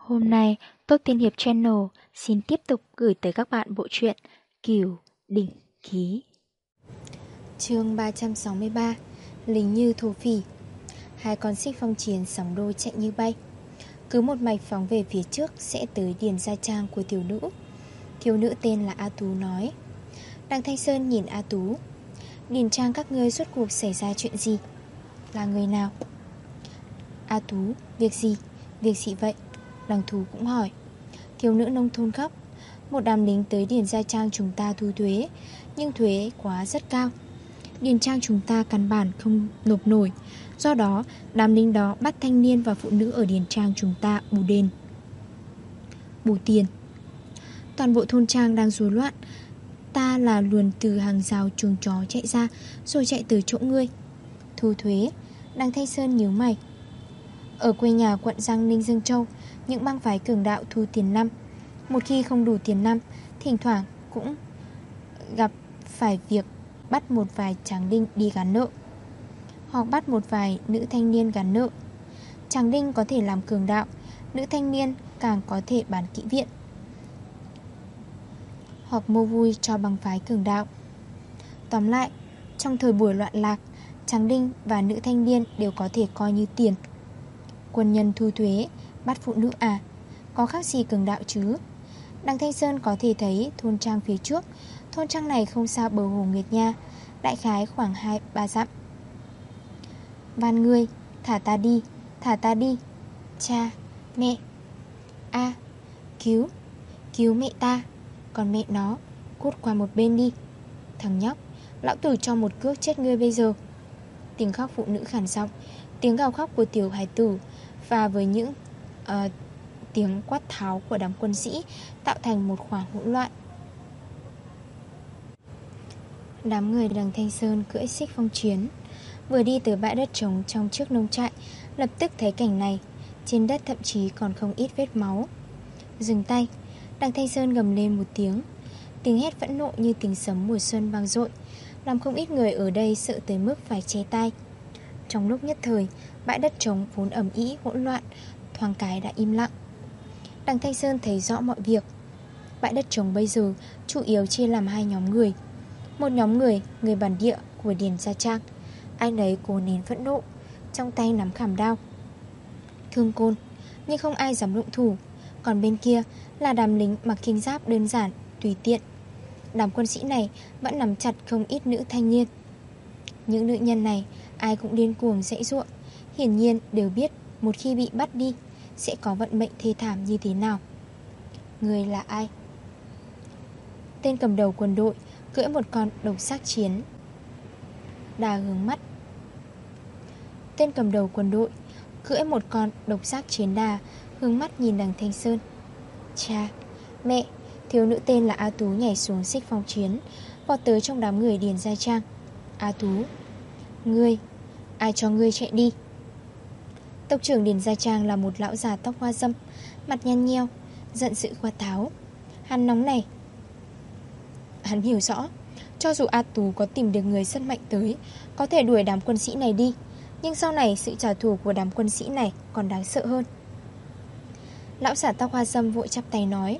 Hôm nay, Tốt Tiên Hiệp Channel xin tiếp tục gửi tới các bạn bộ truyện Kiều Đỉnh Ký. chương 363 Lính như thổ phỉ. Hai con xích phong chiến sóng đôi chạy như bay. Cứ một mạch phóng về phía trước Sẽ tới điền gia trang của thiếu nữ. Thiếu nữ tên là A Tú nói Đăng Thanh Sơn nhìn A Tú Điền trang các ngươi suốt cuộc xảy ra chuyện gì? Là người nào? A Tú Việc gì? Việc gì vậy? Đằng Thú cũng hỏi. Thiếu nữ nông thôn khóc. Một đám lính tới Điền Gia Trang chúng ta thu thuế, Nhưng thuế quá rất cao. Điền Trang chúng ta căn bản không nộp nổi. Do đó, đám lính đó bắt thanh niên và phụ nữ ở Điền Trang chúng ta bù đền. Bù tiền. Toàn bộ thôn trang đang rối loạn. Ta là luồn từ hàng rào chuồng chó chạy ra, Rồi chạy từ chỗ ngươi. Thu thuế. Đăng Thanh Sơn nhíu mày. Ở quê nhà quận Giang Ninh Dương Châu những băng phái cường đạo thu tiền năm. Một khi không đủ tiền năm, Thỉnh thoảng cũng gặp phải việc bắt một vài tráng đinh đi gắn nợ, Hoặc bắt một vài nữ thanh niên gắn nợ. Tráng đinh có thể làm cường đạo, Nữ thanh niên càng có thể bán kỹ viện, Hoặc mua vui cho băng phái cường đạo. Tóm lại, Trong thời buổi loạn lạc Tráng đinh và nữ thanh niên đều có thể coi như tiền, Quân nhân thu thuế Bắt phụ nữ à? Có khác gì cường đạo chứ? Đằng Thanh Sơn có thể thấy thôn trang phía trước. Thôn trang này không xa bờ hồ Nguyệt Nha, Đại khái khoảng 2-3 dặm. Van ngươi, Thả ta đi, Thả ta đi. Cha, Mẹ. A, Cứu Cứu mẹ ta. Còn mẹ nó, Cút qua một bên đi. Thằng nhóc, Lão tử cho một cước chết ngươi bây giờ. Tiếng khóc phụ nữ khản giọng, Tiếng gào khóc của tiểu hải tử Và với những uh, tiếng quát tháo của đám quân sĩ tạo thành một khoảng hỗn loạn. Đám người đằng Thanh Sơn cưỡi xích phong chiến Vừa đi từ bãi đất trống trong trước nông trại Lập tức thấy cảnh này Trên đất thậm chí còn không ít vết máu Dừng tay Đằng Thanh Sơn gầm lên một tiếng Tiếng hét vẫn nộ như tiếng sấm mùa xuân vang dội Làm không ít người ở đây sợ tới mức phải che tay Trong lúc nhất thời Bãi đất trống vốn ẩm ý hỗn loạn thoáng cái đã im lặng. Đằng Thanh Sơn thấy rõ mọi việc. Bãi đất trống bây giờ chủ yếu chia làm hai nhóm người. Một nhóm người, người bản địa của Điền Gia Trang. Ai nấy cố nén phẫn nộ Trong tay nắm khảm đao. Thương côn Nhưng không ai dám đụng thủ. Còn bên kia là đám lính mặc kinh giáp đơn giản, tùy tiện. Đám quân sĩ này vẫn nắm chặt không ít nữ thanh niên. Những nữ nhân này ai cũng điên cuồng dãy ruộng. Hiển nhiên đều biết một khi bị bắt đi sẽ có vận mệnh thê thảm như thế nào? Người là ai? Tên cầm đầu quân đội Cưỡi một con độc xác chiến. Đà hướng mắt. Tên cầm đầu quân đội Cưỡi một con độc xác chiến đà Hướng mắt nhìn đằng Thanh Sơn. Cha, mẹ Thiếu nữ tên là A Tú nhảy xuống xích phong chiến Vọt tới trong đám người Điền Gia Trang. A Tú Ngươi Ai cho ngươi chạy đi? Tộc trưởng Điền Gia Trang là một lão già tóc hoa dâm, Mặt nhăn nheo, Giận sự khoa tháo. Hắn nóng này Hắn hiểu rõ, Cho dù A Tú có tìm được người rất mạnh tới, Có thể đuổi đám quân sĩ này đi, Nhưng sau này sự trả thù của đám quân sĩ này Còn đáng sợ hơn. Lão giả tóc hoa dâm vội chắp tay nói,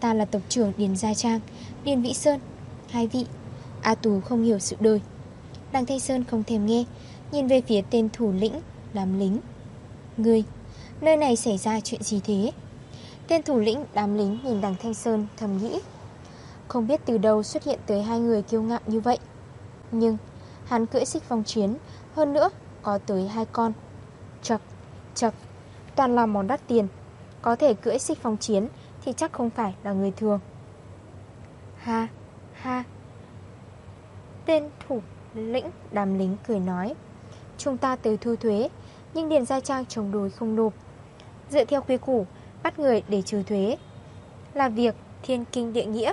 Ta là tộc trưởng Điền Gia Trang, Điền Vĩ Sơn, Hai vị. A Tú không hiểu sự đời. Đăng Thanh Sơn không thèm nghe, Nhìn về phía tên thủ lĩnh Làm lính. Ngươi, nơi này xảy ra chuyện gì thế? Tên thủ lĩnh đám lính nhìn đằng Thanh Sơn thầm nghĩ. Không biết từ đâu xuất hiện tới hai người kiêu ngạo như vậy. Nhưng hắn cưỡi xích phong chiến Hơn nữa có tới hai con. Chật, chật Toàn là món đắt tiền. Có thể cưỡi xích phong chiến Thì chắc không phải là người thường. Ha, ha. Tên thủ lĩnh đàm lính cười nói Chúng ta tới thu thuế nhưng Điền Gia Trang chống đối không nộp. Dựa theo quy củ, Bắt người để trừ thuế. Là việc thiên kinh địa nghĩa.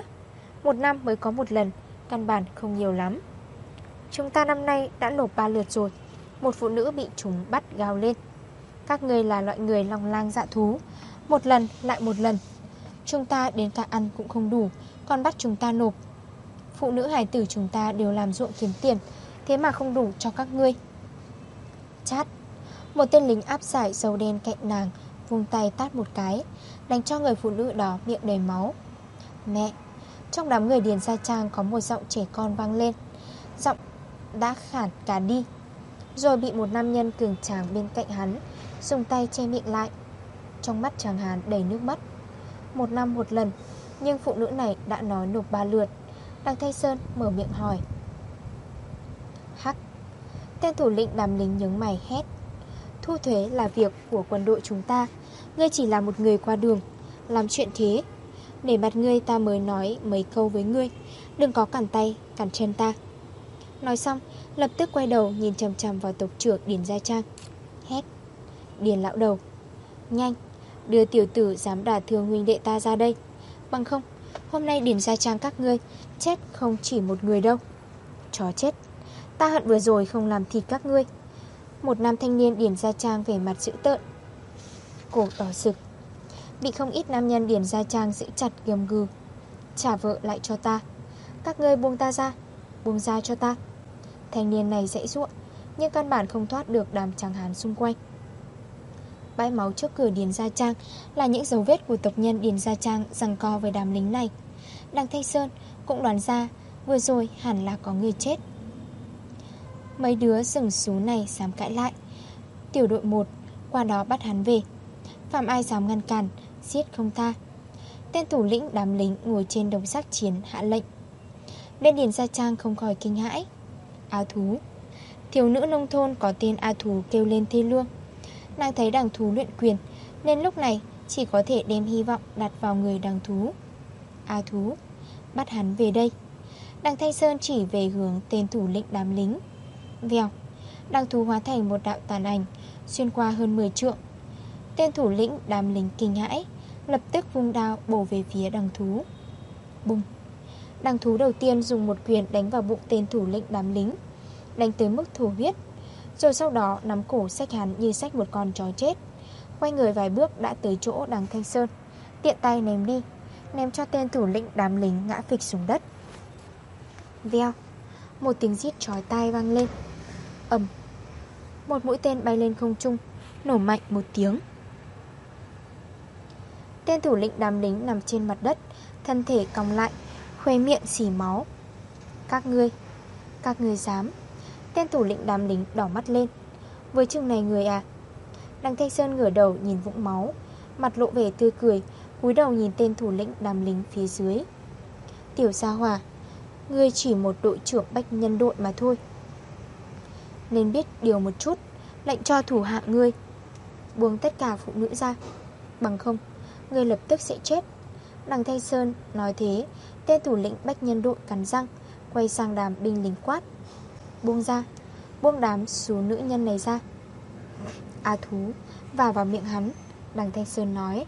Một năm mới có một lần, Căn bản không nhiều lắm. Chúng ta năm nay đã nộp 3 lượt rồi. Một phụ nữ bị chúng bắt gào lên. Các người là loại người lòng lang dạ thú. Một lần, lại một lần. Chúng ta đến cả ăn cũng không đủ, Còn bắt chúng ta nộp. Phụ nữ hải tử chúng ta đều làm ruộng kiếm tiền, Thế mà không đủ cho các ngươi. Chát một tên lính áp giải dầu đen cạnh nàng Vùng tay tát một cái, Đánh cho người phụ nữ đó miệng đầy máu. Mẹ, Trong đám người Điền Gia Trang có một giọng trẻ con vang lên. Giọng đã khản cả đi. Rồi bị một nam nhân cường tràng bên cạnh hắn, Dùng tay che miệng lại. Trong mắt chàng hán đầy nước mắt. Một năm một lần, Nhưng phụ nữ này đã nói nộp ba lượt. Đằng Thanh Sơn mở miệng hỏi. Hắc, Tên thủ lĩnh đàm lính nhướng mày hét. Thu thuế là việc của quân đội chúng ta. Ngươi chỉ là một người qua đường Làm chuyện thế. Để mặt ngươi ta mới nói mấy câu với ngươi. Đừng có cản tay, cản chân ta. Nói xong Lập tức quay đầu nhìn chầm chầm vào tộc trưởng Điền Gia Trang. Hét. Điền lão đầu. Nhanh Đưa tiểu tử dám đả thương huynh đệ ta ra đây. Bằng không Hôm nay Điền Gia Trang các ngươi Chết không chỉ một người đâu. Chó chết. Ta hận vừa rồi không làm thịt các ngươi. Một nam thanh niên Điền Gia Trang về mặt dữ tợn. Cổ đỏ sực Bị không ít nam nhân Điền Gia Trang giữ chặt gầm gừ. Trả vợ lại cho ta. Các ngươi buông ta ra. Buông ra cho ta. Thanh niên này dễ ruộng, Nhưng căn bản không thoát được đám chàng hán xung quanh. Bãi máu trước cửa Điền Gia Trang Là những dấu vết của tộc nhân Điền Gia Trang Rằng co với đám lính này. Đằng Thanh Sơn cũng đoán ra, Vừa rồi hẳn là có người chết. Mấy đứa rừng xú này dám cãi lại. Tiểu đội 1 Qua đó bắt hắn về. Phạm ai dám ngăn cản, Giết không tha. Tên thủ lĩnh đám lính ngồi trên đồng xác chiến hạ lệnh. Bên Điền Gia Trang không khỏi kinh hãi. A thú. Thiếu nữ nông thôn có tên A thú kêu lên thê lương. Nàng thấy đằng thú luyện quyền, Nên lúc này chỉ có thể đem hy vọng đặt vào người đằng thú. A thú. Bắt hắn về đây. Đằng Thanh Sơn chỉ về hướng tên thủ lĩnh đám lính. Vèo Đăng thú hóa thành một đạo tàn ảnh, Xuyên qua hơn 10 trượng. Tên thủ lĩnh đám lính kinh hãi, Lập tức vung đao bổ về phía đằng thú. Bùng! Đằng thú đầu tiên dùng một quyền đánh vào bụng tên thủ lĩnh đám lính, Đánh tới mức thổ huyết. Rồi sau đó nắm cổ sách hắn như sách một con chó chết. Quay người vài bước đã tới chỗ đằng Thanh Sơn, Tiện tay ném đi, Ném cho tên thủ lĩnh đám lính ngã phịch xuống đất. Veo Một tiếng giết trói tai vang lên âm. Một mũi tên bay lên không trung, Nổ mạnh một tiếng. Tên thủ lĩnh đám lính nằm trên mặt đất, Thân thể cong lại, Khoe miệng xỉ máu. Các ngươi Các ngươi dám. Tên thủ lĩnh đám lính đỏ mắt lên. Với chừng này người à? Đăng Thanh Sơn ngửa đầu nhìn vũng máu, Mặt lộ vẻ tươi cười, cúi đầu nhìn tên thủ lĩnh đám lính phía dưới. Tiểu Gia Hòa, Ngươi chỉ một đội trưởng bách nhân đội mà thôi. Nên biết điều một chút, Lệnh cho thủ hạ ngươi. Buông tất cả phụ nữ ra. Bằng không, Ngươi lập tức sẽ chết. Đằng Thanh Sơn nói thế, Tên thủ lĩnh bách nhân đội cắn răng, Quay sang đám binh lính quát. Buông ra, Buông đám số nữ nhân này ra. A thú Vào vào miệng hắn, Đằng Thanh Sơn nói.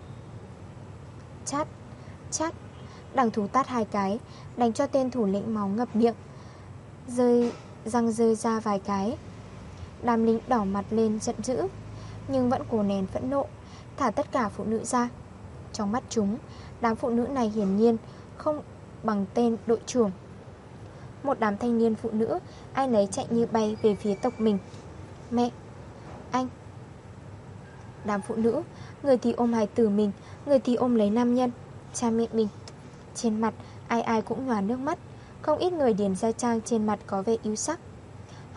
Chát Chát, Đằng thú tát hai cái, Đánh cho tên thủ lĩnh máu ngập miệng, Rơi, Răng rơi ra vài cái. Đàm lính đỏ mặt lên giận dữ, Nhưng vẫn cố nén phẫn nộ, Thả tất cả phụ nữ ra. Trong mắt chúng, Đám phụ nữ này hiển nhiên Không bằng tên đội trưởng. Một đám thanh niên phụ nữ, Ai nấy chạy như bay về phía tộc mình. Mẹ, Anh. Đám phụ nữ, Người thì ôm hài tử mình, Người thì ôm lấy nam nhân, Cha mẹ mình. Trên mặt, ai ai cũng nhòa nước mắt, Không ít người điền ra trang trên mặt có vẻ yếu sắc.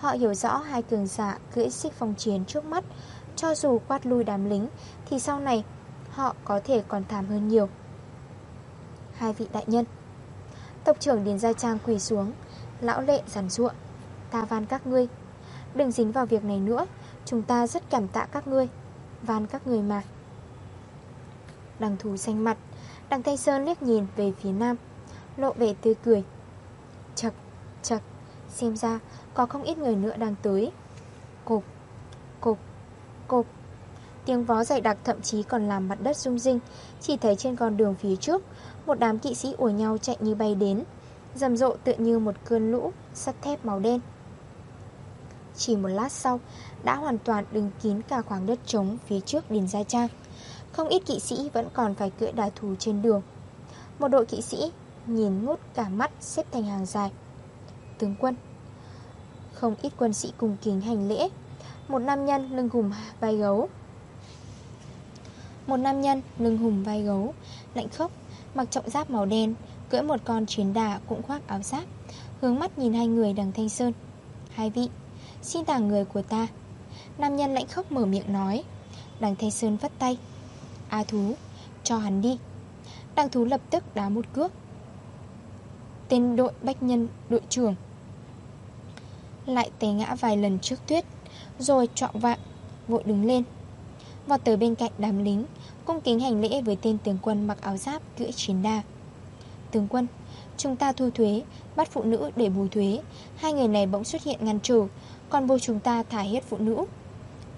Họ hiểu rõ hai cường giả cưỡi xích phong chiến trước mắt. Cho dù quát lui đám lính Thì sau này họ có thể còn thảm hơn nhiều. Hai vị đại nhân. Tộc trưởng Điền Gia Trang quỳ xuống Lão lệ giản ruộng Ta van các ngươi. Đừng dính vào việc này nữa Chúng ta rất cảm tạ các ngươi. Van các người mà. Đằng thú xanh mặt Đằng Thanh Sơn liếc nhìn về phía nam Lộ vẻ tươi cười. Chật, chật Xem ra có không ít người nữa đang tới. Cục, cục, cục. Tiếng vó dày đặc thậm chí còn làm mặt đất rung rinh. Chỉ thấy trên con đường phía trước Một đám kỵ sĩ ủa nhau chạy như bay đến Rầm rộ tựa như một cơn lũ Sắt thép màu đen. Chỉ một lát sau Đã hoàn toàn đứng kín cả khoảng đất trống Phía trước đền Gia Trang. Không ít kỵ sĩ vẫn còn phải cưỡi đà thú trên đường. Một đội kỵ sĩ Nhìn ngút cả mắt xếp thành hàng dài. Tướng quân. Không ít quân sĩ cùng kính hành lễ. Một nam nhân lưng hùm vai gấu. Một nam nhân lưng hùm vai gấu, Lạnh khốc, Mặc trọng giáp màu đen, Cưỡi một con chiến đà cũng khoác áo giáp, Hướng mắt nhìn hai người đằng Thanh Sơn. Hai vị, Xin tả người của ta. Nam nhân lạnh khốc mở miệng nói. Đằng Thanh Sơn vất tay. A thú, Cho hắn đi. Đằng thú lập tức đá một cước. Tên đội bách nhân đội trưởng. Lại té ngã vài lần trước tuyết, Rồi trọng vạn Vội đứng lên. Vọt tới bên cạnh đám lính, Cung kính hành lễ với tên tướng quân mặc áo giáp cưỡi chiến đa. Tướng quân, Chúng ta thu thuế, Bắt phụ nữ để bù thuế. Hai người này bỗng xuất hiện ngăn trở Còn buộc chúng ta thả hết phụ nữ.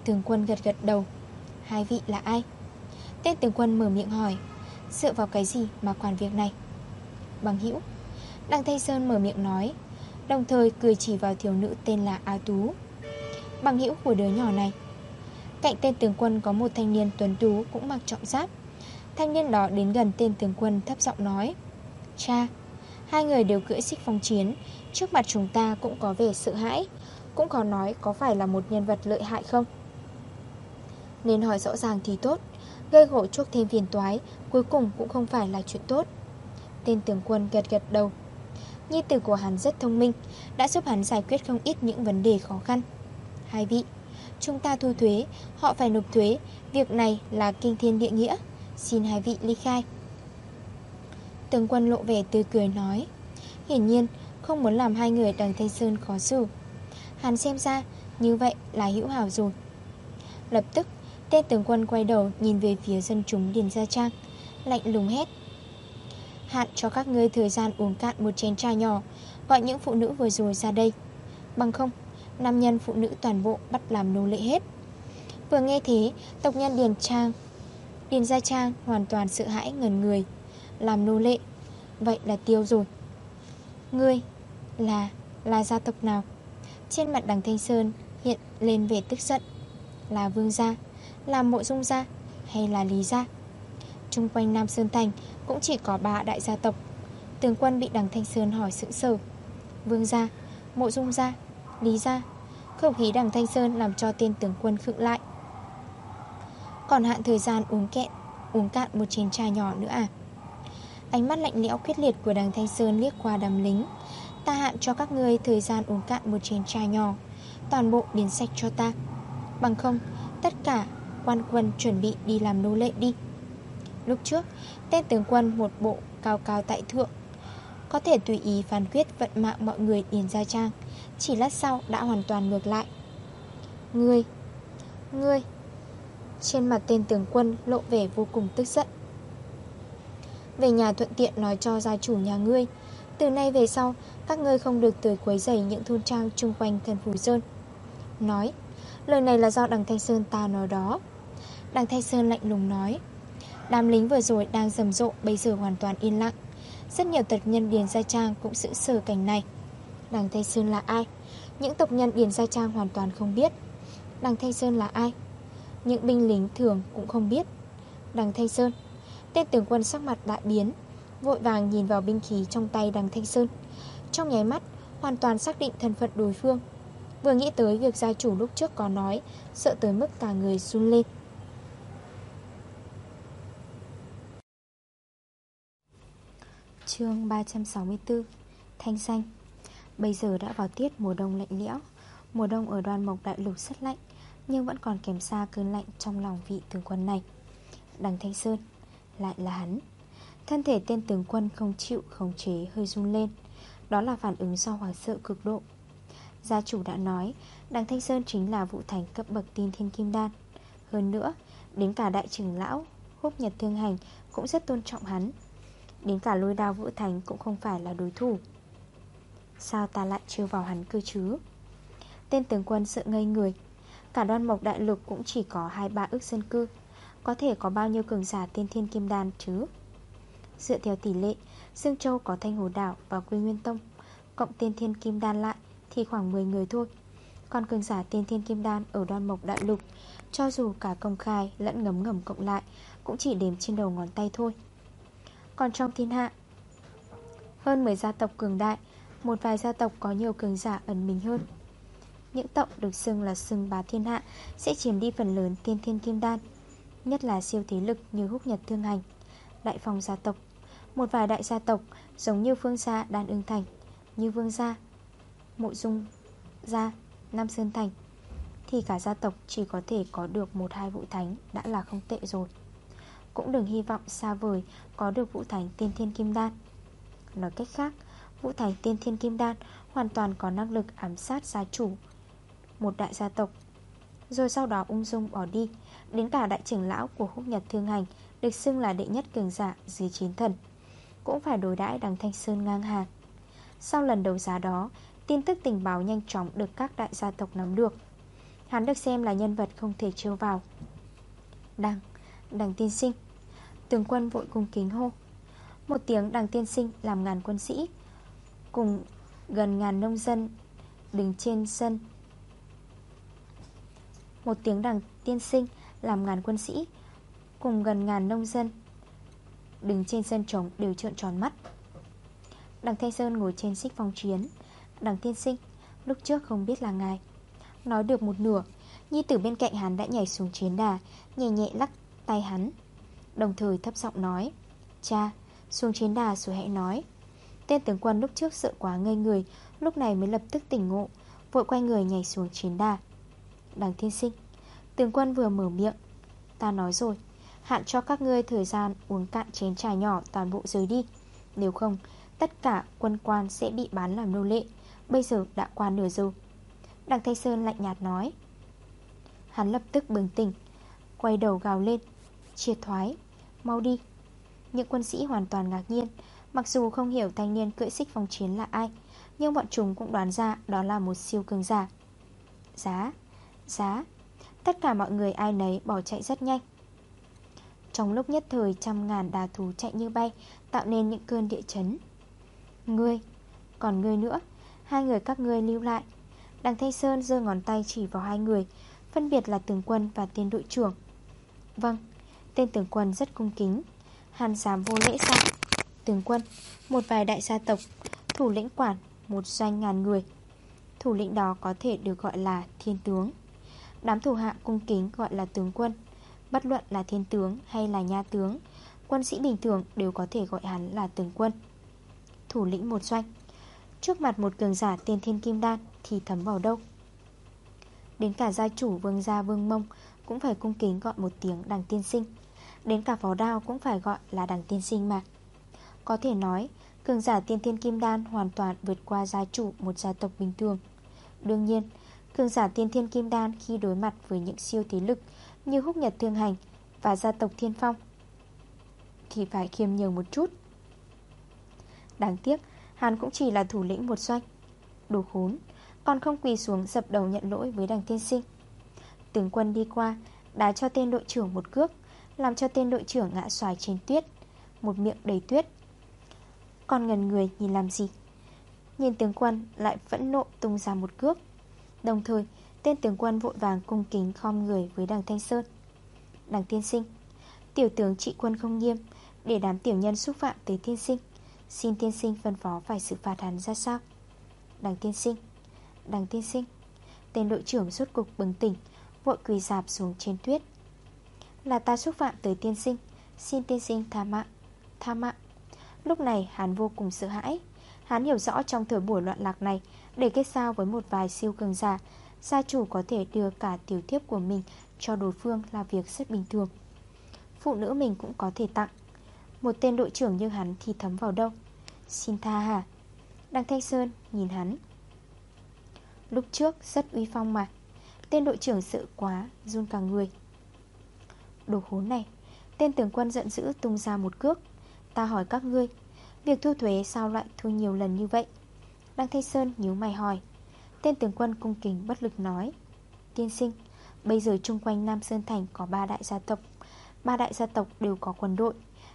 Tướng quân gật gật đầu. Hai vị là ai? Tên tướng quân mở miệng hỏi. Dựa vào cái gì mà quản việc này? Bằng hữu Đăng Thanh Sơn mở miệng nói. Đồng thời cười chỉ vào thiếu nữ tên là A Tú. Bằng hữu của đứa nhỏ này. Cạnh tên tướng quân có một thanh niên tuấn tú Cũng mặc trọng giáp. Thanh niên đó đến gần tên tướng quân thấp giọng nói, Cha, Hai người đều cưỡi xích phong chiến, Trước mặt chúng ta cũng có vẻ sợ hãi, Cũng có nói có phải là một nhân vật lợi hại không? Nên hỏi rõ ràng thì tốt, Gây gỗ chuốc thêm phiền toái, Cuối cùng cũng không phải là chuyện tốt. Tên tướng quân gật gật đầu. Nhi tử của hắn rất thông minh, Đã giúp hắn giải quyết không ít những vấn đề khó khăn. Hai vị, Chúng ta thu thuế, Họ phải nộp thuế. Việc này là kinh thiên địa nghĩa. Xin hai vị ly khai. Tướng quân lộ vẻ tươi cười nói, Hiển nhiên, không muốn làm hai người đằng Thanh Sơn khó xử. Hắn xem ra, Như vậy là hữu hảo rồi. Lập tức, Tên tướng quân quay đầu nhìn về phía dân chúng Điền Gia Trang, Lạnh lùng hét Hạn cho các ngươi thời gian uống cạn một chén trà nhỏ, Gọi những phụ nữ vừa rồi ra đây. Bằng không, Nam nhân phụ nữ toàn bộ bắt làm nô lệ hết. Vừa nghe thế, Tộc nhân Điền Trang, Điền Gia Trang hoàn toàn sợ hãi ngần người, Làm nô lệ. Vậy là tiêu rồi. Ngươi là Là gia tộc nào? Trên mặt đằng Thanh Sơn hiện lên vẻ tức giận. Là Vương Gia, Là Mộ Dung Gia Hay là Lý Gia? Chung quanh Nam Sơn Thành Cũng chỉ có ba đại gia tộc. Tướng quân bị đằng Thanh Sơn hỏi sự sở Vương Gia, Mộ Dung Gia, Lý Gia, Không khí đằng Thanh Sơn làm cho tên tướng quân khựng lại. Còn hạn thời gian uống kẹn, Uống cạn một chén trà nhỏ nữa à? Ánh mắt lạnh lẽo quyết liệt của đằng Thanh Sơn liếc qua đám lính. Ta hạn cho các ngươi thời gian uống cạn một chén trà nhỏ, Toàn bộ biến sạch cho ta. Bằng không, Tất cả quan quân chuẩn bị đi làm nô lệ đi. Lúc trước, Tên tướng quân một bộ cao cao tại thượng. Có thể tùy ý phán quyết vận mạng mọi người Điền Gia Trang, Chỉ lát sau đã hoàn toàn ngược lại. Ngươi Ngươi, Trên mặt tên tướng quân lộ vẻ vô cùng tức giận. Về nhà thuận tiện nói cho gia chủ nhà ngươi, Từ nay về sau, Các ngươi không được tới quấy rầy những thôn trang chung quanh thần Phù Sơn. Nói, Lời này là do đằng Thanh Sơn ta nói đó. Đằng Thanh Sơn lạnh lùng nói Đám lính vừa rồi đang rầm rộ, Bây giờ hoàn toàn yên lặng. Rất nhiều tộc nhân Điền Gia Trang cũng giữ sở cảnh này. Đằng Thanh Sơn là ai? Những tộc nhân Điền Gia Trang hoàn toàn không biết. Đằng Thanh Sơn là ai? Những binh lính thường cũng không biết. Đằng Thanh Sơn, Tên tướng quân sắc mặt đại biến, Vội vàng nhìn vào binh khí trong tay đằng Thanh Sơn. Trong nháy mắt, Hoàn toàn xác định thân phận đối phương. Vừa nghĩ tới việc gia chủ lúc trước có nói, Sợ tới mức cả người run lên. Chương 364 Thanh xanh. Bây giờ đã vào tiết mùa đông lạnh lẽo. Mùa đông ở đoàn mộc đại lục rất lạnh, Nhưng vẫn còn kèm xa cơn lạnh trong lòng vị tướng quân này. Đằng Thanh Sơn, Lại là hắn. Thân thể tên tướng quân không chịu khống chế, hơi run lên. Đó là phản ứng do hoảng sợ cực độ. Gia chủ đã nói, Đằng Thanh Sơn chính là vụ thành cấp bậc tin thiên kim đan. Hơn nữa, Đến cả đại trưởng lão, Húc Nhật Thương Hành cũng rất tôn trọng hắn. Đến cả lôi đao vũ thánh cũng không phải là đối thủ. Sao ta lại chưa vào hắn cơ chứ? Tên tướng quân sợ ngây người. Cả đoan mộc đại lục cũng chỉ có 2-3 ức dân cư. Có thể có bao nhiêu cường giả tiên thiên kim đan chứ? Dựa theo tỷ lệ, Dương Châu có Thanh Hồ Đảo và Quy Nguyên Tông. Cộng tiên thiên kim đan lại Thì khoảng 10 người thôi. Còn cường giả tiên thiên kim đan ở đoan mộc đại lục, Cho dù cả công khai lẫn ngấm ngầm cộng lại, Cũng chỉ đếm trên đầu ngón tay thôi. Còn trong thiên hạ. Hơn 10 gia tộc cường đại, Một vài gia tộc có nhiều cường giả ẩn mình hơn. Những tộc được xưng là xưng bá thiên hạ Sẽ chiếm đi phần lớn tiên thiên kim đan, Nhất là siêu thế lực như húc nhật thương hành, Đại phòng gia tộc. Một vài đại gia tộc giống như Phương Gia, Đan ưng thành, Như Vương Gia, Mộ Dung Gia, Nam Sơn Thành, Thì cả gia tộc chỉ có thể có được một hai vũ thánh Đã là không tệ rồi. Cũng đừng hy vọng xa vời Có được vũ thánh tiên thiên kim đan. Nói cách khác Vũ thánh tiên thiên kim đan Hoàn toàn có năng lực ám sát gia chủ Một đại gia tộc. Rồi sau đó ung dung bỏ đi Đến cả đại trưởng lão của húc nhật thương hành Được xưng là đệ nhất cường giả dưới chiến thần Cũng phải đối đãi đằng Thanh Sơn ngang hàng. Sau lần đấu giá đó Tin tức tình báo nhanh chóng được các đại gia tộc nắm được. Hắn được xem là nhân vật không thể trêu vào. Đằng, đằng tiên sinh Tướng quân vội cùng kính hô. Một tiếng đằng tiên sinh làm ngàn quân sĩ, Cùng gần ngàn nông dân Đứng trên sân. Một tiếng đằng tiên sinh làm ngàn quân sĩ, Cùng gần ngàn nông dân Đứng trên sân trống đều trợn tròn mắt. Đằng Thanh Sơn ngồi trên xích phong chiến. Đằng tiên sinh, Lúc trước không biết là ngài. Nói được một nửa, Nhi tử bên cạnh hắn đã nhảy xuống chiến đà, Nhẹ nhẹ lắc tay hắn. Đồng thời thấp giọng nói Cha, xuống chiến đà rồi hãy nói. Tên tướng quân lúc trước sợ quá ngây người Lúc này mới lập tức tỉnh ngộ Vội quay người nhảy xuống chiến đà. Đằng thiên sinh Tướng quân vừa mở miệng Ta nói rồi Hạn cho các ngươi thời gian uống cạn chén trà nhỏ toàn bộ dưới đi Nếu không Tất cả quân quan sẽ bị bán làm nô lệ Bây giờ đã qua nửa giờ. Đằng Thanh Sơn lạnh nhạt nói. Hắn lập tức bừng tỉnh Quay đầu gào lên. Triệt thoái, mau đi. Những quân sĩ hoàn toàn ngạc nhiên. Mặc dù không hiểu thanh niên cưỡi xích phong chiến là ai Nhưng bọn chúng cũng đoán ra Đó là một siêu cường giả. Giá, giá. Tất cả mọi người ai nấy bỏ chạy rất nhanh. Trong lúc nhất thời Trăm ngàn đà thú chạy như bay Tạo nên những cơn địa chấn. Ngươi, còn ngươi nữa. Hai người các ngươi lưu lại. Đằng Thanh Sơn giơ ngón tay chỉ vào hai người Phân biệt là tướng quân và tiên đội trưởng. Vâng Tên tướng quân rất cung kính. Hàn dám vô lễ sao Tướng quân, Một vài đại gia tộc, Thủ lĩnh quản, Một doanh ngàn người. Thủ lĩnh đó có thể được gọi là thiên tướng. Đám thủ hạ cung kính gọi là tướng quân. Bất luận là thiên tướng hay là nha tướng, Quân sĩ bình thường đều có thể gọi hắn là tướng quân. Thủ lĩnh một doanh. Trước mặt một cường giả tiên thiên kim đan Thì thấm vào đâu? Đến cả gia chủ vương gia vương mông Cũng phải cung kính gọi một tiếng đằng tiên sinh. Đến cả phó đao cũng phải gọi là đằng tiên sinh mà. Có thể nói, Cường giả tiên thiên kim đan hoàn toàn vượt qua gia chủ một gia tộc bình thường. Đương nhiên, Cường giả tiên thiên kim đan khi đối mặt với những siêu thế lực Như húc nhật thương hành Và gia tộc thiên phong Thì phải khiêm nhường một chút. Đáng tiếc, Hắn cũng chỉ là thủ lĩnh một doanh. Đồ khốn, Còn không quỳ xuống dập đầu nhận lỗi với đằng tiên sinh. Tướng quân đi qua Đá cho tên đội trưởng một cước. Làm cho tên đội trưởng ngã xoài trên tuyết, Một miệng đầy tuyết. Còn ngần người nhìn làm gì? Nhìn tướng quân lại vẫn nộ tung ra một cước. Đồng thời, Tên tướng quân vội vàng cung kính khom người với đằng Thanh Sơn. Đằng tiên sinh, Tiểu tướng trị quân không nghiêm, Để đám tiểu nhân xúc phạm tới tiên sinh, Xin tiên sinh phân phó phải xử phạt hắn ra sao? Đằng tiên sinh, Đằng tiên sinh, Tên đội trưởng rốt cục bừng tỉnh, Vội quỳ dạp xuống trên tuyết. Là ta xúc phạm tới tiên sinh. Xin tiên sinh tha mạng. Tha mạng. Lúc này hắn vô cùng sợ hãi. Hắn hiểu rõ trong thời buổi loạn lạc này, Để kết sao với một vài siêu cường giả, Gia chủ có thể đưa cả tiểu thiếp của mình Cho đối phương là việc rất bình thường. Phụ nữ mình cũng có thể tặng. Một tên đội trưởng như hắn thì thấm vào đâu? Xin tha hả? Đăng Thanh Sơn nhìn hắn. Lúc trước rất uy phong mà. Tên đội trưởng sợ quá, Run cả người. Đồ khốn này. Tên tướng quân giận dữ tung ra một cước. Ta hỏi các ngươi, Việc thu thuế sao lại thu nhiều lần như vậy? Đăng Thanh Sơn nhíu mày hỏi. Tên tướng quân cung kính bất lực nói. Tiên sinh, Bây giờ chung quanh Nam Sơn Thành có ba đại gia tộc. Ba đại gia tộc đều có quân đội.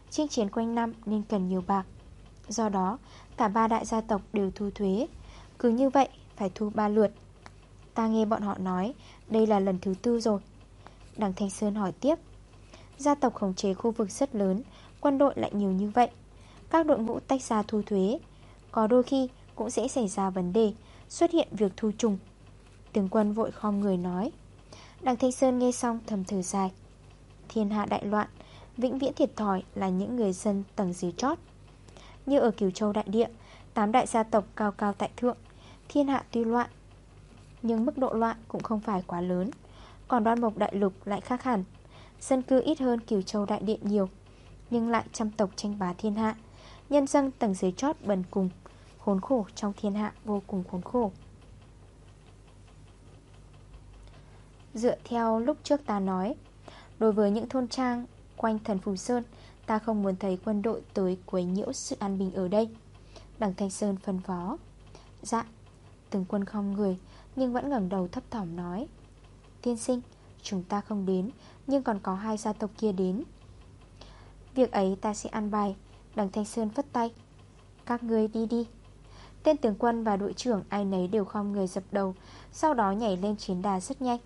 Chinh chiến quanh năm nên cần nhiều bạc. Do đó, cả ba đại gia tộc đều thu thuế. Cứ như vậy, phải thu ba lượt. Ta nghe bọn họ nói, Đây là lần thứ tư rồi. Đằng Thanh Sơn hỏi tiếp. Gia tộc khống chế khu vực rất lớn, Quân đội lại nhiều như vậy. Các đội ngũ tách ra thu thuế, Có đôi khi cũng sẽ xảy ra vấn đề, Xuất hiện việc thu trùng. Tướng quân vội khom người nói Đằng Thanh Sơn nghe xong thầm thở dài, thiên hạ đại loạn, Vĩnh viễn thiệt thòi là những người dân tầng dưới chót. Như ở Kiều Châu Đại Địa, Tám đại gia tộc cao cao tại thượng, Thiên hạ tuy loạn, Nhưng mức độ loạn cũng không phải quá lớn, Còn đoan mộc đại lục lại khác hẳn. Dân cư ít hơn cửu Châu Đại điện nhiều, Nhưng lại trăm tộc tranh bá thiên hạ. Nhân dân tầng dưới chót bần cùng, Khốn khổ trong thiên hạ vô cùng khốn khổ. Dựa theo lúc trước ta nói, Đối với những thôn trang quanh thần Phù Sơn, Ta không muốn thấy quân đội tới quấy nhiễu sự an bình ở đây. Đằng Thanh Sơn phân phó Dạ Từng quân không người, Nhưng vẫn ngẩng đầu thấp thỏm nói, Tiên sinh, Chúng ta không đến nhưng còn có hai gia tộc kia đến. Việc ấy ta sẽ ăn bài, Đằng Thanh Sơn phất tay. Các ngươi đi đi. Tên tướng quân và đội trưởng ai nấy đều không người dập đầu, Sau đó nhảy lên chiến đà rất nhanh,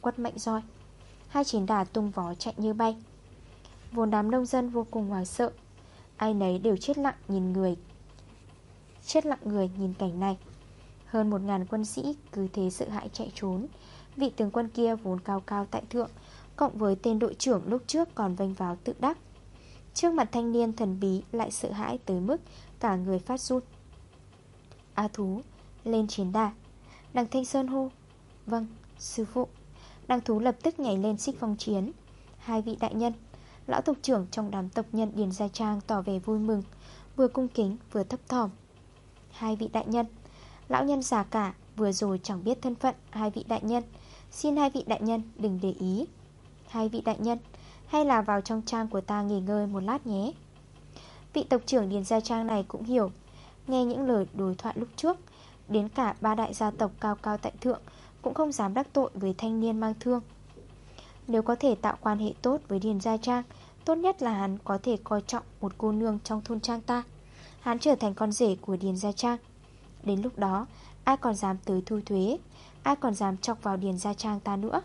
Quất mạnh roi. Hai chiến đà tung vó chạy như bay. Vốn đám nông dân vô cùng hoảng sợ, Ai nấy đều chết lặng nhìn người. Chết lặng người nhìn cảnh này. Hơn một ngàn quân sĩ cứ thế sợ hãi chạy trốn. Vị tướng quân kia vốn cao cao tại thượng Cộng với tên đội trưởng lúc trước còn vênh vào tự đắc. Trước mặt thanh niên thần bí lại sợ hãi tới mức cả người phát run. A thú, lên chiến đà. Đằng Thanh Sơn hô Vâng, sư phụ. Đằng thú lập tức nhảy lên xích phong chiến. Hai vị đại nhân Lão tộc trưởng trong đám tộc nhân Điền Gia Trang tỏ vẻ vui mừng Vừa cung kính vừa thấp thỏm. Hai vị đại nhân Lão nhân già cả vừa rồi chẳng biết thân phận Hai vị đại nhân. Xin hai vị đại nhân đừng để ý. Hai vị đại nhân, Hay là vào trong trang của ta nghỉ ngơi một lát nhé. Vị tộc trưởng Điền Gia Trang này cũng hiểu, Nghe những lời đối thoại lúc trước, Đến cả ba đại gia tộc cao cao tại thượng Cũng không dám đắc tội với thanh niên mang thương. Nếu có thể tạo quan hệ tốt với Điền Gia Trang, Tốt nhất là hắn có thể coi trọng một cô nương trong thôn trang ta. Hắn trở thành con rể của Điền Gia Trang. Đến lúc đó, Ai còn dám tới thu thuế, Ai còn dám chọc vào Điền Gia Trang ta nữa?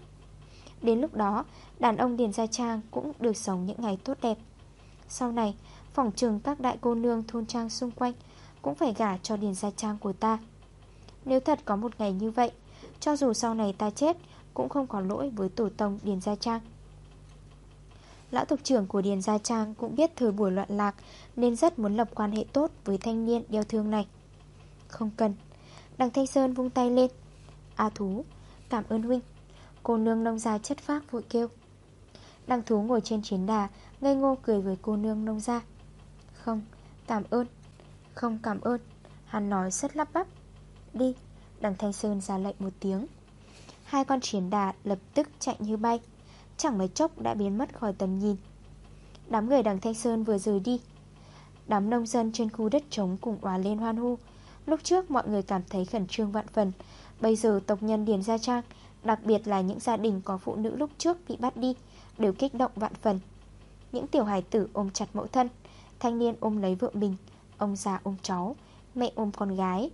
Đến lúc đó Đàn ông Điền Gia Trang cũng được sống những ngày tốt đẹp. Sau này Phòng trường các đại cô nương thôn trang xung quanh Cũng phải gả cho Điền Gia Trang của ta. Nếu thật có một ngày như vậy Cho dù sau này ta chết Cũng không có lỗi với tổ tông Điền Gia Trang. Lão tộc trưởng của Điền Gia Trang cũng biết thời buổi loạn lạc Nên rất muốn lập quan hệ tốt với thanh niên đeo thương này. Không cần Đằng Thanh Sơn vung tay lên. A thú, cảm ơn huynh. Cô nương nông gia chất phác vội kêu. Đăng thú ngồi trên chiến đà Ngây ngô cười với cô nương nông gia. Không, cảm ơn. Không cảm ơn. Hắn nói rất lắp bắp. Đi, đằng Thanh Sơn ra lệnh một tiếng. Hai con chiến đà lập tức chạy như bay. Chẳng mấy chốc đã biến mất khỏi tầm nhìn. Đám người đằng Thanh Sơn vừa rời đi. Đám nông dân trên khu đất trống cùng hòa lên hoan hô. Lúc trước mọi người cảm thấy khẩn trương vạn phần. Bây giờ tộc nhân Điền Gia Trang Đặc biệt là những gia đình có phụ nữ lúc trước bị bắt đi Đều kích động vạn phần. Những tiểu hài tử ôm chặt mẫu thân Thanh niên ôm lấy vợ mình Ông già ôm cháu Mẹ ôm con gái.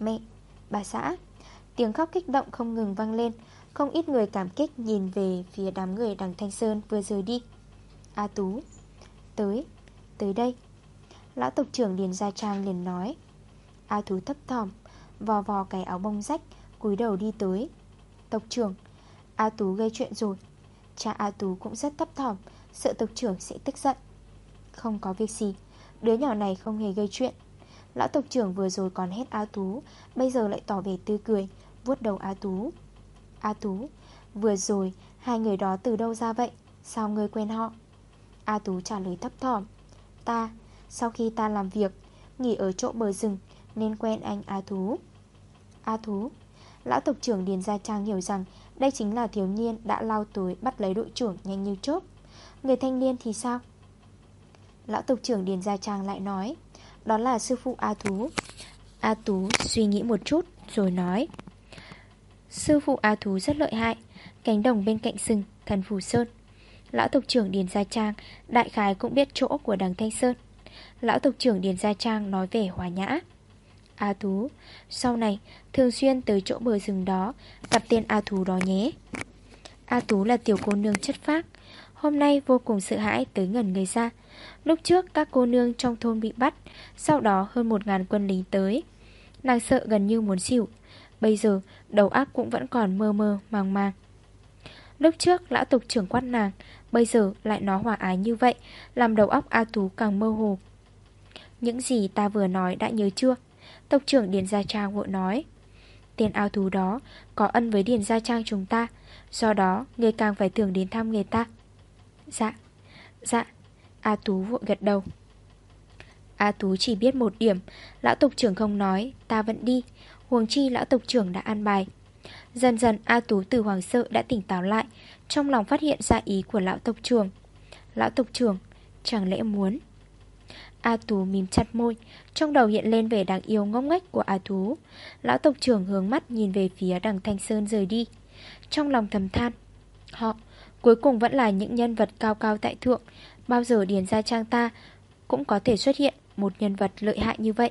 Mẹ, bà xã. Tiếng khóc kích động không ngừng vang lên không ít người cảm kích nhìn về phía đám người đằng Thanh Sơn vừa rời đi. A Tú Tới, tới đây. Lão tộc trưởng Điền Gia Trang liền nói. A Tú thấp thỏm Vò vò cái áo bông rách cúi đầu đi tới. Tộc trưởng A Tú gây chuyện rồi. Cha A Tú cũng rất thấp thỏm, Sợ tộc trưởng sẽ tức giận. Không có việc gì, Đứa nhỏ này không hề gây chuyện. Lão tộc trưởng vừa rồi còn hết A Tú, Bây giờ lại tỏ vẻ tươi cười, vuốt đầu A Tú. A Tú, Vừa rồi hai người đó từ đâu ra vậy? Sao ngươi quen họ? A Tú trả lời thấp thỏm. Ta, Sau khi ta làm việc, Nghỉ ở chỗ bờ rừng, Nên quen anh A Thú A Thú Lão tộc trưởng Điền Gia Trang hiểu rằng đây chính là thiếu niên đã lao tới bắt lấy đội trưởng nhanh như chớp. Người thanh niên thì sao? Lão tộc trưởng Điền Gia Trang lại nói Đó là sư phụ A Thú A Tú suy nghĩ một chút Rồi nói Sư phụ A Thú rất lợi hại Cánh đồng bên cạnh sừng, thần Phù Sơn. Lão tộc trưởng Điền Gia Trang Đại khái cũng biết chỗ của đằng Thanh Sơn. Lão tộc trưởng Điền Gia Trang nói về hòa nhã. A Thú Sau này, thường xuyên tới chỗ bờ rừng đó, Gặp tên A Thú đó nhé. A Tú là tiểu cô nương chất phác. Hôm nay vô cùng sợ hãi tới ngẩn người ra. Lúc trước, các cô nương trong thôn bị bắt, Sau đó hơn một ngàn quân lính tới. Nàng sợ gần như muốn xỉu. Bây giờ, đầu óc cũng vẫn còn mơ mơ, màng màng. Lúc trước, lão tục trưởng quát nàng, Bây giờ lại nói hòa ái như vậy, Làm đầu óc A Tú càng mơ hồ. Những gì ta vừa nói đã nhớ chưa? Tộc trưởng Điền Gia Trang vội nói. Tên ao thú đó Có ân với Điền Gia Trang chúng ta, Do đó người càng phải thường đến thăm người ta. Dạ Dạ A Tú vội gật đầu. A Tú chỉ biết một điểm, Lão tộc trưởng không nói, Ta vẫn đi Huồng chi lão tộc trưởng đã an bài. Dần dần A Tú từ hoàng sợ đã tỉnh táo lại, Trong lòng phát hiện ra ý của lão tộc trưởng. Lão tộc trưởng, Chẳng lẽ muốn A Tú mím chặt môi, Trong đầu hiện lên vẻ đáng yêu ngốc nghếch của A Tú Lão tộc trưởng hướng mắt nhìn về phía đằng Thanh Sơn rời đi. Trong lòng thầm than, Họ, cuối cùng vẫn là những nhân vật cao cao tại thượng. Bao giờ điền ra trang ta Cũng có thể xuất hiện một nhân vật lợi hại như vậy.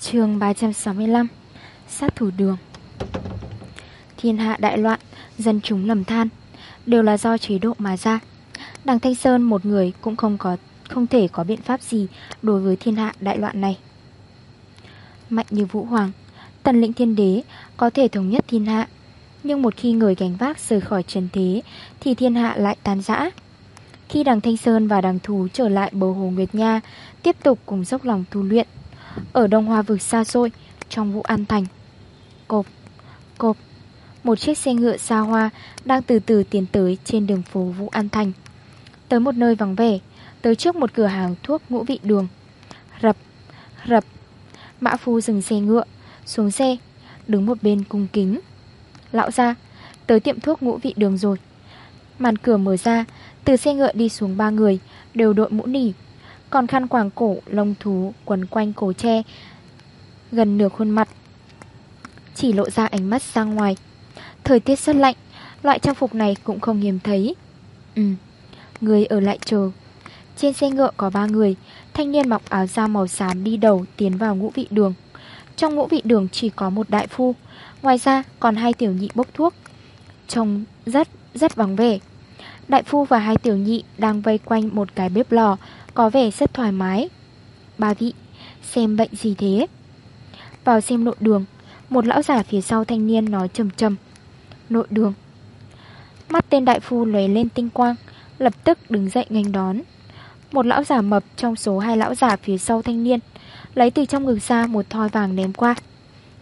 Chương 365 Sát thủ đường. Thiên hạ đại loạn, Dân chúng lầm than. Đều là do chế độ mà ra. Đằng Thanh Sơn một người cũng không có không thể có biện pháp gì đối với thiên hạ đại loạn này. Mạnh như Vũ Hoàng Tần lĩnh thiên đế có thể thống nhất thiên hạ Nhưng một khi người gánh vác rời khỏi trần thế Thì thiên hạ lại tan rã. Khi đằng Thanh Sơn và đằng Thú trở lại bờ hồ Nguyệt Nha Tiếp tục cùng dốc lòng tu luyện ở Đông Hoa vực xa xôi Trong vụ an thành. Cộp, cộp. Một chiếc xe ngựa xa hoa Đang từ từ tiến tới trên đường phố Vũ An Thành. Tới một nơi vắng vẻ Tới trước một cửa hàng thuốc ngũ vị đường. Rập, rập Mã phu dừng xe ngựa Xuống xe, đứng một bên cung kính. Lão ra Tới tiệm thuốc ngũ vị đường rồi. Màn cửa mở ra Từ xe ngựa đi xuống ba người Đều đội mũ nỉ còn khăn quàng cổ lông thú quấn quanh cổ tre Gần nửa khuôn mặt. Chỉ lộ ra ánh mắt ra ngoài. Thời tiết rất lạnh, Loại trang phục này cũng không hiếm thấy. Ừ Người ở lại chờ. Trên xe ngựa có ba người, Thanh niên mặc áo da màu xám đi đầu Tiến vào ngũ vị đường. Trong ngũ vị đường chỉ có một đại phu, Ngoài ra còn hai tiểu nhị bốc thuốc. Trông rất rất vắng vẻ. Đại phu và hai tiểu nhị đang vây quanh một cái bếp lò, có vẻ rất thoải mái. Ba vị, Xem bệnh gì thế? Vào xem nội đường, Một lão giả phía sau thanh niên nói trầm trầm. Nội đường. Mắt tên đại phu lóe lên tinh quang, Lập tức đứng dậy nghênh đón. Một lão giả mập trong số hai lão giả phía sau thanh niên, Lấy từ trong ngực ra một thoi vàng ném qua.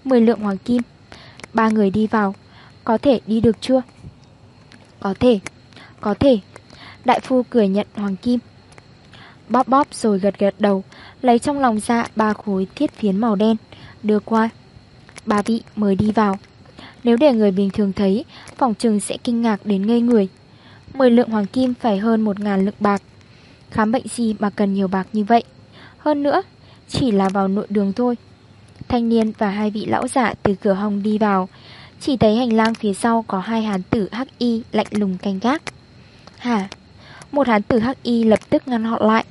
Mười lượng hoàng kim, Ba người đi vào, Có thể đi được chưa? Có thể Có thể, Đại phu cười nhận hoàng kim. Bóp bóp rồi gật gật đầu, Lấy trong lòng ra ba khối thiết phiến màu đen, Đưa qua. Ba vị mới đi vào. Nếu để người bình thường thấy, Phòng trừng sẽ kinh ngạc đến ngây người. 10 lượng hoàng kim phải hơn 1 ngàn lượng bạc. Khám bệnh gì mà cần nhiều bạc như vậy? Hơn nữa, Chỉ là vào nội đường thôi. Thanh niên và hai vị lão giả từ cửa hồng đi vào. Chỉ thấy hành lang phía sau có hai hán tử hắc y lạnh lùng canh gác. Hả? Một hán tử hắc y lập tức ngăn họ lại.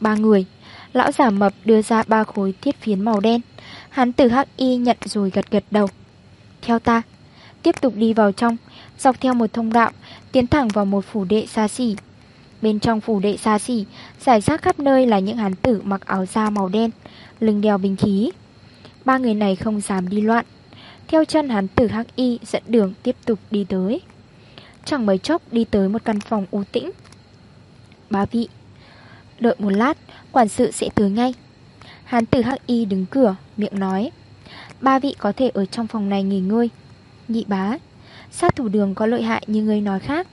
Ba người. Lão giả mập đưa ra ba khối thiết phiến màu đen. Hán tử hắc y nhận rồi gật gật đầu. Theo ta. Tiếp tục đi vào trong, Dọc theo một thông đạo, Tiến thẳng vào một phủ đệ xa xỉ. Bên trong phủ đệ xa xỉ, Giải rác khắp nơi là những hán tử mặc áo da màu đen, Lưng đeo bình khí. Ba người này không dám đi loạn. Theo chân hán tử hắc y, dẫn đường tiếp tục đi tới. Chẳng mấy chốc đi tới một căn phòng u tĩnh. Ba vị, Đợi một lát, Quản sự sẽ tới ngay. Hán tử hắc y đứng cửa, Miệng nói. Ba vị có thể ở trong phòng này nghỉ ngơi. Nhị bá, Sát thủ đường có lợi hại như người nói khác.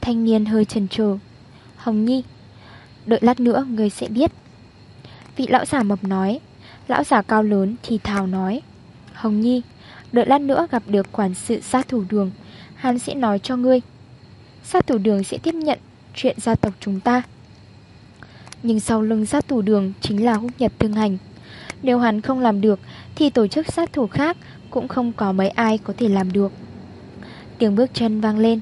Thanh niên hơi chần chừ. Hồng Nhi, Đợi lát nữa người sẽ biết. Vị lão giả mập nói. Lão giả cao lớn thì thào nói. Hồng Nhi, Đợi lát nữa gặp được quản sự sát thủ đường, Hắn sẽ nói cho ngươi. Sát thủ đường sẽ tiếp nhận chuyện gia tộc chúng ta. Nhưng sau lưng sát thủ đường chính là húc nhật thương hành. Nếu hắn không làm được Thì tổ chức sát thủ khác Cũng không có mấy ai có thể làm được. Tiếng bước chân vang lên.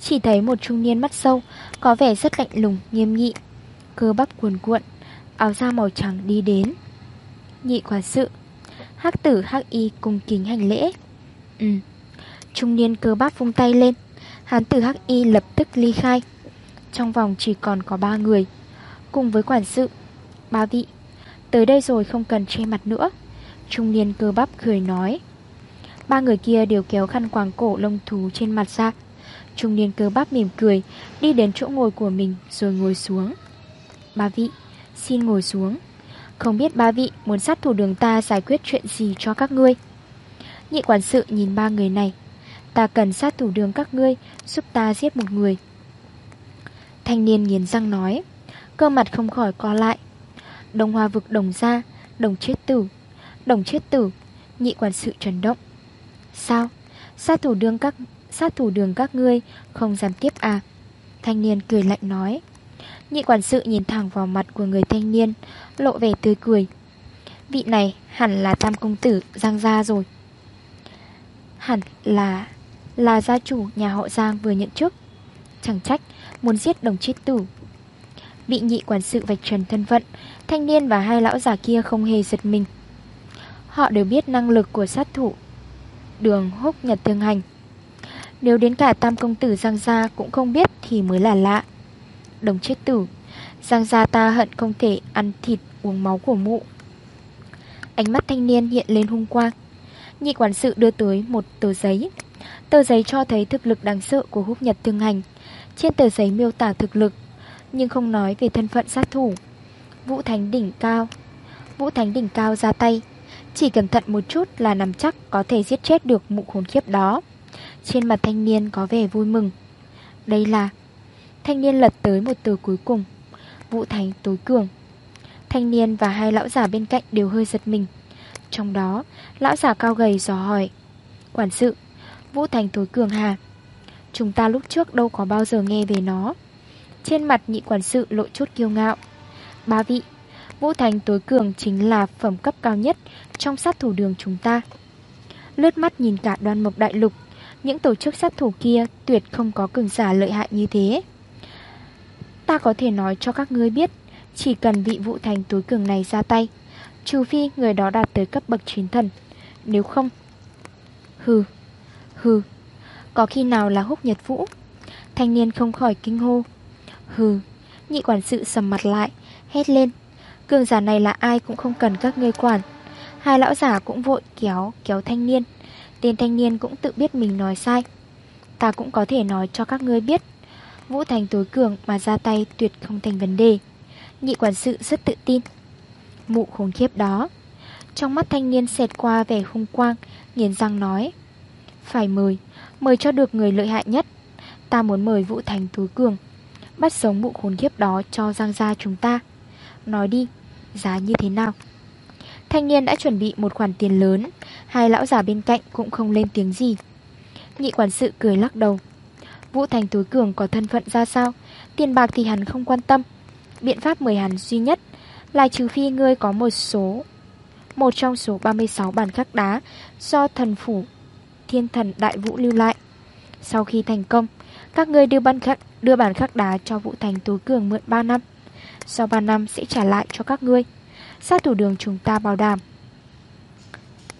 Chỉ thấy một trung niên mắt sâu Có vẻ rất lạnh lùng, nghiêm nghị. Cơ bắp cuồn cuộn Áo da màu trắng đi đến. Nhị quản sự Hắc tử hắc y cùng kính hành lễ. Ừ. Trung niên cơ bắp vung tay lên Hán tử hắc y lập tức ly khai. Trong vòng chỉ còn có ba người. Cùng với quản sự Ba vị. Tới đây rồi không cần che mặt nữa. Trung niên cơ bắp cười nói. Ba người kia đều kéo khăn quàng cổ lông thú trên mặt ra. Trung niên cơ bắp mỉm cười, Đi đến chỗ ngồi của mình rồi ngồi xuống. Ba vị, Xin ngồi xuống. Không biết ba vị muốn sát thủ đường ta giải quyết chuyện gì cho các ngươi? Nhị quản sự nhìn ba người này. Ta cần sát thủ đường các ngươi, Giúp ta giết một người. Thanh niên nghiến răng nói. Cơ mặt không khỏi co lại. Đồng hòa vực đồng ra Đồng chết tử. Đồng chết tử, Nhị quản sự trần động. Sao? Sát thủ đường các, Sát thủ đường các ngươi Không dám tiếp à? Thanh niên cười lạnh nói. Nhị quản sự nhìn thẳng vào mặt của người thanh niên, Lộ vẻ tươi cười. Vị này hẳn là tam công tử Giang Gia rồi. Hẳn là Là gia chủ nhà họ Giang vừa nhận chức. Chẳng trách Muốn giết đồng chết tử. Bị nhị quản sự vạch trần thân phận, Thanh niên và hai lão già kia không hề giật mình. Họ đều biết năng lực của sát thủ, Đường húc nhật tương hành. Nếu đến cả tam công tử Giang Gia cũng không biết thì mới là lạ. Đồng chết tử, Giang Gia ta hận không thể ăn thịt uống máu của mụ. Ánh mắt thanh niên hiện lên hung quang. Nhị quản sự đưa tới một tờ giấy. Tờ giấy cho thấy thực lực đáng sợ của húc nhật tương hành. Trên tờ giấy miêu tả thực lực nhưng không nói về thân phận sát thủ. Vũ Thánh đỉnh cao. Vũ Thánh đỉnh cao ra tay. Chỉ cẩn thận một chút là nằm chắc Có thể giết chết được mụ khốn kiếp đó. Trên mặt thanh niên có vẻ vui mừng. Đây là, Thanh niên lật tới một từ cuối cùng. Vũ Thánh tối cường. Thanh niên và hai lão giả bên cạnh đều hơi giật mình. Trong đó, Lão giả cao gầy dò hỏi, Quản sự, Vũ thánh tối cường hà? Chúng ta lúc trước đâu có bao giờ nghe về nó. Trên mặt nhị quản sự lộ chút kiêu ngạo. Ba vị, Vũ Thành tối cường chính là phẩm cấp cao nhất Trong sát thủ đường chúng ta. Lướt mắt nhìn cả đoàn mộc đại lục, Những tổ chức sát thủ kia Tuyệt không có cường giả lợi hại như thế. Ta có thể nói cho các ngươi biết, Chỉ cần vị Vũ Thành tối cường này ra tay, Trừ phi người đó đạt tới cấp bậc chiến thần. Nếu không, Hừ Hừ, Có khi nào là húc nhật vũ? Thanh niên không khỏi kinh hô. Hừ, Nhị quản sự sầm mặt lại, Hét lên. Cường giả này là ai cũng không cần các ngươi quản. Hai lão giả cũng vội kéo kéo thanh niên. Tên thanh niên cũng tự biết mình nói sai. Ta cũng có thể nói cho các ngươi biết. Vũ Thành tối cường mà ra tay tuyệt không thành vấn đề. Nhị quản sự rất tự tin. Mụ khủng khiếp đó. Trong mắt thanh niên xẹt qua vẻ hung quang Nghiền răng nói. Phải mời Mời cho được người lợi hại nhất. Ta muốn mời Vũ Thành tối cường. Bắt sống mụ khốn kiếp đó cho Giang gia chúng ta. Nói đi Giá như thế nào? Thanh niên đã chuẩn bị một khoản tiền lớn Hai lão già bên cạnh cũng không lên tiếng gì. Nhị quản sự cười lắc đầu. Vũ Thành tối cường có thân phận ra sao? Tiền bạc thì hắn không quan tâm. Biện pháp mời hắn duy nhất Là trừ phi ngươi có một số Một trong số 36 bản khắc đá Do thần phủ Thiên thần đại vũ lưu lại. Sau khi thành công Các ngươi đưa bản khắc, đưa bàn khắc đá cho Vũ Thành tối cường mượn 3 năm. Sau 3 năm sẽ trả lại cho các ngươi. Sát thủ đường chúng ta bảo đảm.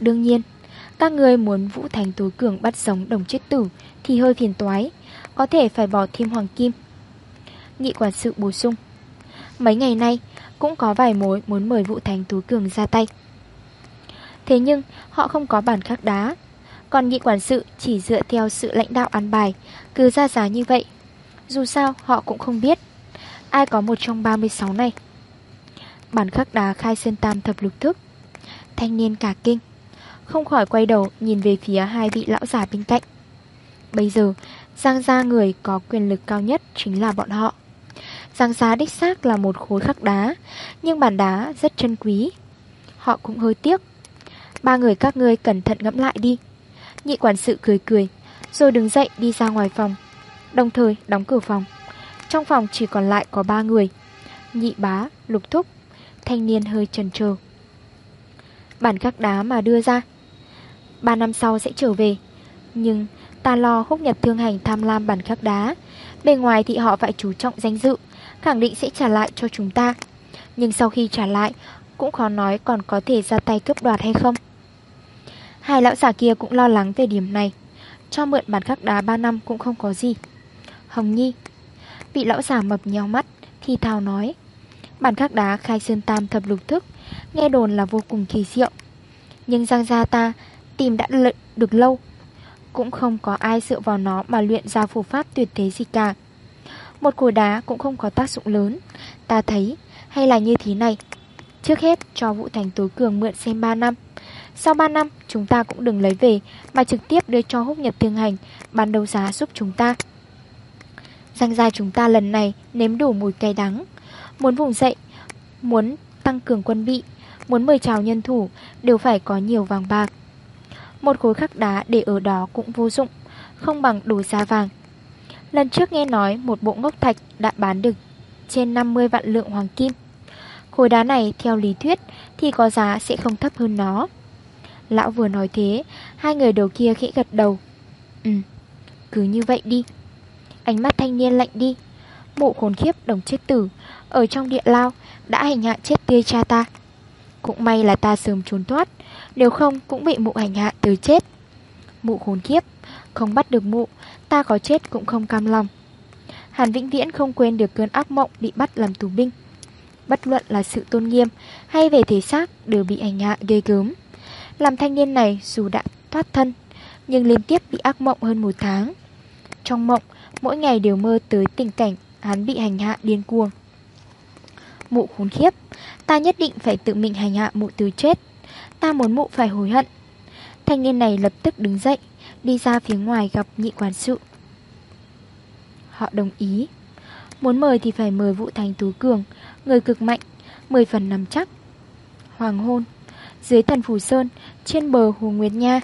Đương nhiên, Các ngươi muốn Vũ Thành tối cường bắt sống đồng chết tử Thì hơi phiền toái, Có thể phải bỏ thêm hoàng kim. Nghị quản sự bổ sung. Mấy ngày nay, cũng có vài mối muốn mời Vũ Thành tối cường ra tay. Thế nhưng, họ không có bản khắc đá. Còn nghị quản sự chỉ dựa theo sự lãnh đạo ăn bài, Cứ ra giá như vậy dù sao, họ cũng không biết. Ai có một trong 36 này? Bản khắc đá khai sơn tam thập lục thức. Thanh niên cả kinh. Không khỏi quay đầu, nhìn về phía hai vị lão giả bên cạnh. Bây giờ, Giang gia người có quyền lực cao nhất chính là bọn họ. Giang gia đích xác là một khối khắc đá, Nhưng bản đá rất chân quý. Họ cũng hơi tiếc. Ba người các ngươi cẩn thận ngẫm lại đi. Nhị quản sự cười cười, Rồi đứng dậy đi ra ngoài phòng. Đồng thời đóng cửa phòng. Trong phòng chỉ còn lại có ba người Nhị bá, lục thúc Thanh niên hơi chần chừ Bản khắc đá mà đưa ra Ba năm sau sẽ trở về Nhưng ta lo húc nhật thương hành tham lam bản khắc đá. Bên ngoài thì họ phải chú trọng danh dự Khẳng định sẽ trả lại cho chúng ta. Nhưng sau khi trả lại Cũng khó nói còn có thể ra tay cướp đoạt hay không. Hai lão giả kia cũng lo lắng về điểm này. Cho mượn bản khắc đá 3 năm cũng không có gì. Hồng Nhi. Vị lão giả mập nhau mắt, Thì thào nói, Bản khắc đá khai sơn tam thập lục thức, Nghe đồn là vô cùng kỳ diệu. Nhưng Giang Gia ta tìm đã lợi, được lâu, Cũng không có ai dựa vào nó mà luyện ra phù pháp tuyệt thế gì cả. Một cối đá cũng không có tác dụng lớn. Ta thấy, hay là như thế này. Trước hết cho Vũ Thành tối cường mượn xem 3 năm. Sau 3 năm, chúng ta cũng đừng lấy về, Mà trực tiếp đưa cho húc nhật thương hành Bán đấu giá giúp chúng ta. Giang gia chúng ta lần này nếm đủ mùi cay đắng. Muốn vùng dậy Muốn tăng cường quân bị Muốn mời chào nhân thủ Đều phải có nhiều vàng bạc. Một khối khắc đá để ở đó cũng vô dụng Không bằng đủ giá vàng. Lần trước nghe nói một bộ ngốc thạch đã bán được trên 50 vạn lượng hoàng kim. Khối đá này theo lý thuyết thì có giá sẽ không thấp hơn nó. Lão vừa nói thế Hai người đầu kia khẽ gật đầu. Ừ, cứ như vậy đi. Ánh mắt thanh niên lạnh đi. Mụ khốn khiếp, đồng chết tử. Ở trong địa lao, đã hành hạ chết tươi cha ta. Cũng may là ta sớm trốn thoát, Nếu không cũng bị mụ hành hạ tới chết. Mụ khốn khiếp, Không bắt được mụ, Ta có chết cũng không cam lòng. Hàn Vĩnh Viễn không quên được cơn ác mộng bị bắt làm tù binh. Bất luận là sự tôn nghiêm hay về thể xác đều bị hành hạ ghê gớm. Làm thanh niên này dù đã thoát thân, Nhưng liên tiếp bị ác mộng hơn một tháng. Trong mộng Mỗi ngày đều mơ tới tình cảnh Hắn bị hành hạ điên cuồng. Mụ khốn khiếp, Ta nhất định phải tự mình hành hạ mụ từ chết. Ta muốn mụ phải hối hận. Thanh niên này lập tức đứng dậy, Đi ra phía ngoài gặp nhị quản sự. Họ đồng ý. Muốn mời thì phải mời Vũ Thành Tú Cường, Người cực mạnh 10 phần nằm chắc. Hoàng hôn, Dưới thần phủ sơn, Trên bờ Hồ Nguyệt Nha.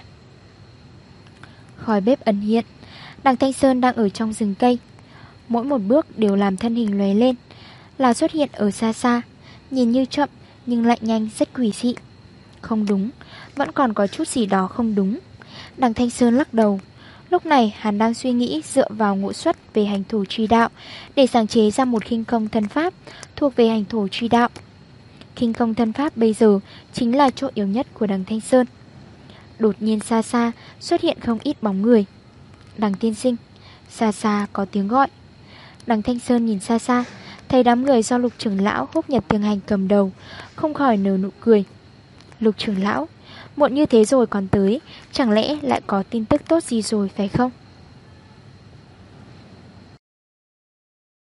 Khói bếp ẩn hiện. Đằng Thanh Sơn đang ở trong rừng cây Mỗi một bước đều làm thân hình lóe lên Là xuất hiện ở xa xa, Nhìn như chậm, nhưng lại nhanh, rất quỷ dị Không đúng, Vẫn còn có chút gì đó không đúng Đằng Thanh Sơn lắc đầu Lúc này, hắn đang suy nghĩ dựa vào ngũ suất về hành thủ truy đạo để sáng chế ra một khinh công thân pháp thuộc về hành thủ truy đạo. Khinh công thân pháp bây giờ chính là chỗ yếu nhất của đằng Thanh Sơn. Đột nhiên xa xa, xuất hiện không ít bóng người. Đằng tiên sinh, xa xa có tiếng gọi. Đằng Thanh Sơn nhìn xa xa, thấy đám người do lục trưởng lão húc nhật tiếng hành cầm đầu, không khỏi nở nụ cười. Lục trưởng lão, muộn như thế rồi còn tới, chẳng lẽ lại có tin tức tốt gì rồi phải không?